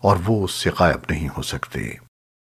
اور وہ اس سے غائب نہیں ہو سکتے۔